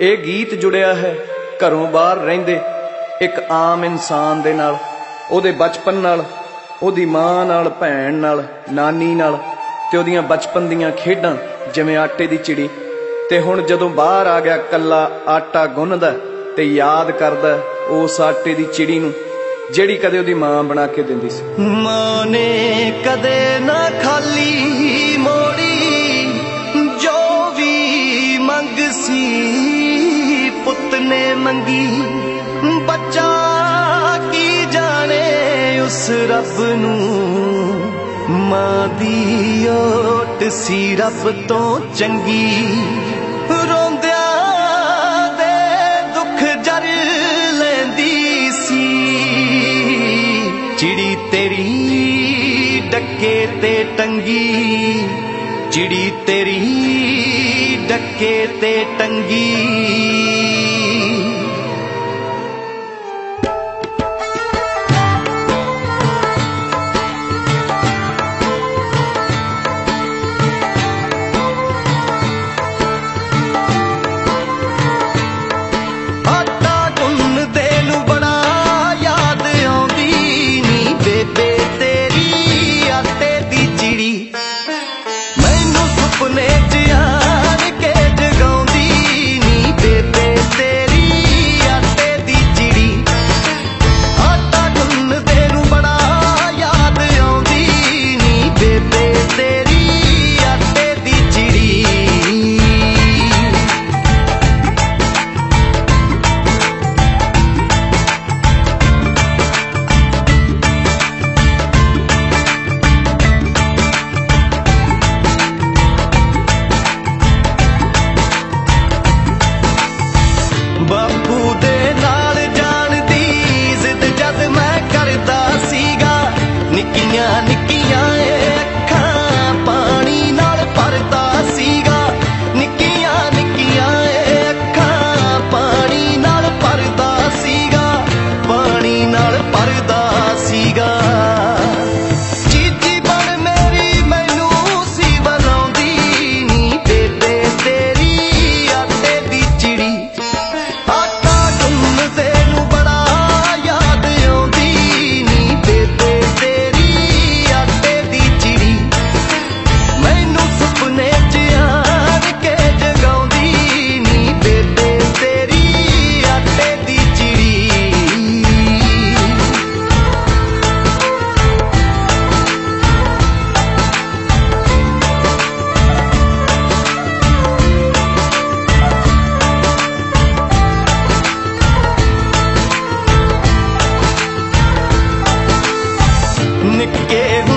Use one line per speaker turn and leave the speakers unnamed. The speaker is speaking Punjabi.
ਇਹ ਗੀਤ ਜੁੜਿਆ ਹੈ ਘਰੋਂ ਬਾਹਰ ਰਹਿੰਦੇ ਇੱਕ ਆਮ ਇਨਸਾਨ ਦੇ ਨਾਲ, ਉਹਦੇ ਬਚਪਨ ਨਾਲ, ਉਹਦੀ ਮਾਂ ਨਾਲ, ਭੈਣ ਨਾਲ, ਨਾਨੀ ਨਾਲ ਤੇ ਉਹਦੀਆਂ ਬਚਪਨ ਦੀਆਂ ਖੇਡਾਂ, ਜਿਵੇਂ ਆਟੇ ਦੀ ਚਿੜੀ। ਤੇ ਹੁਣ ਜਦੋਂ ਬਾਹਰ ਆ ਗਿਆ ਕੱਲਾ ਆਟਾ ਗੁੰਨਦਾ ਤੇ ਯਾਦ ਕਰਦਾ ਉਸ ਆਟੇ ਦੀ ਚਿੜੀ ਨੂੰ, ਜਿਹੜੀ ਕਦੇ ਉਹਦੀ ਮਾਂ ਬਣਾ ਕੇ ਦਿੰਦੀ ਸੀ।
ਮਾਂ ਨੇ ਕਦੇ ਨਾ ਖਾਲੀ ਨੇ ਮੰਗੀ, ਬੱਚਾ ਕੀ ਜਾਣੇ ਉਸ ਰੱਬ ਨੂੰ? ਮਾਂ ਦੀ ਓਟ ਸੀ ਰੱਬ ਤੋਂ ਚੰਗੀ। ਰੋਂਦਿਆਂ ਦੇ ਦੁੱਖ ਜਰ ਲੈਂਦੀ ਸੀ। ਚਿੜੀ ਤੇਰੀ ਡੱਕੇ ਤੇ ਟੰਗੀ। ਚਿੜੀ ਤੇਰੀ ਡੱਕੇ ਤੇ ਟੰਗੀ। निके